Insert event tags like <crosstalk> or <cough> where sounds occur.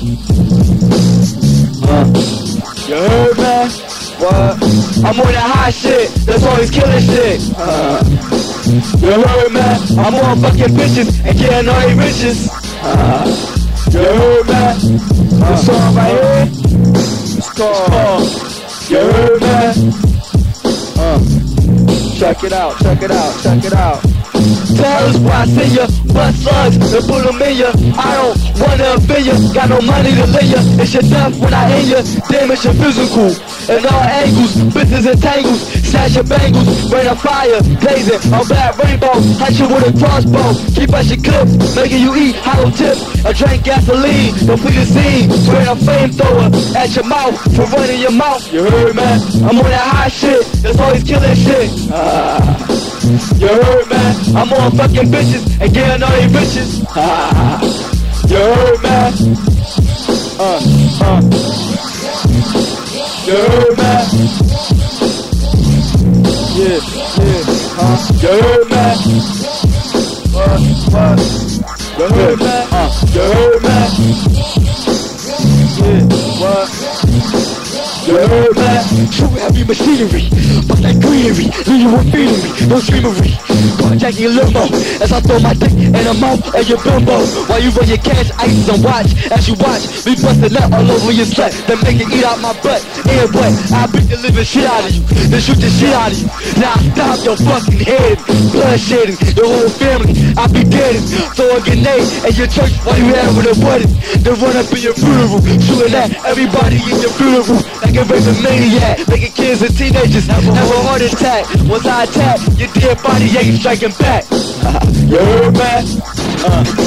Uh, you heard, man? What? I'm on that hot shit. That's always killing shit. Uh, you heard, man? I'm on fucking bitches and getting all these riches. Uh, you heard, man? This song right here. It's called. You heard, man? Uh, check it out. Check it out. Check it out. Tell us why I see ya, bust slugs and put them in ya. I don't wanna offend ya, got no money to lay ya. It's your death when I in ya, damage your physical. In all angles, business entangles, snatch your bangles, rain of fire, blazing, on black rainbow, hunt you with a crossbow, keep us your clips, making you eat hollow tips. I drank gasoline, Don't complete the scene, spraying a flamethrower at your mouth, for running your mouth. You heard, man? I'm on that hot shit, that's always killing shit. Ah. You heard, man? I'm on fucking bitches and getting all these bitches. <laughs> you heard, man? Uh, uh. You heard, man? Yeah, yeah, huh? You heard, man? What, what? You heard, man? Uh, you heard, man? Yeah, what? You heard, man? True heavy machinery, but that greenery, leave you feeling no dreamery. Carjacking limo, as I throw my dick in the mouth of your bimbo. While you run your cash ice and watch, as you watch, me busting up all over your slut, then make it eat out my butt. And what? I beat the living shit out of you, then shoot the shit out of you. Now I stop your fucking head, blood shedding, your whole family, I be dead. Throw a grenade at your church while you having a wedding, They run up in your funeral, shooting at everybody in your funeral. Like a raping maniac, making kids and teenagers have a heart attack. Once I attack, your dead body ain't striking back. <laughs> you heard, man? Uh,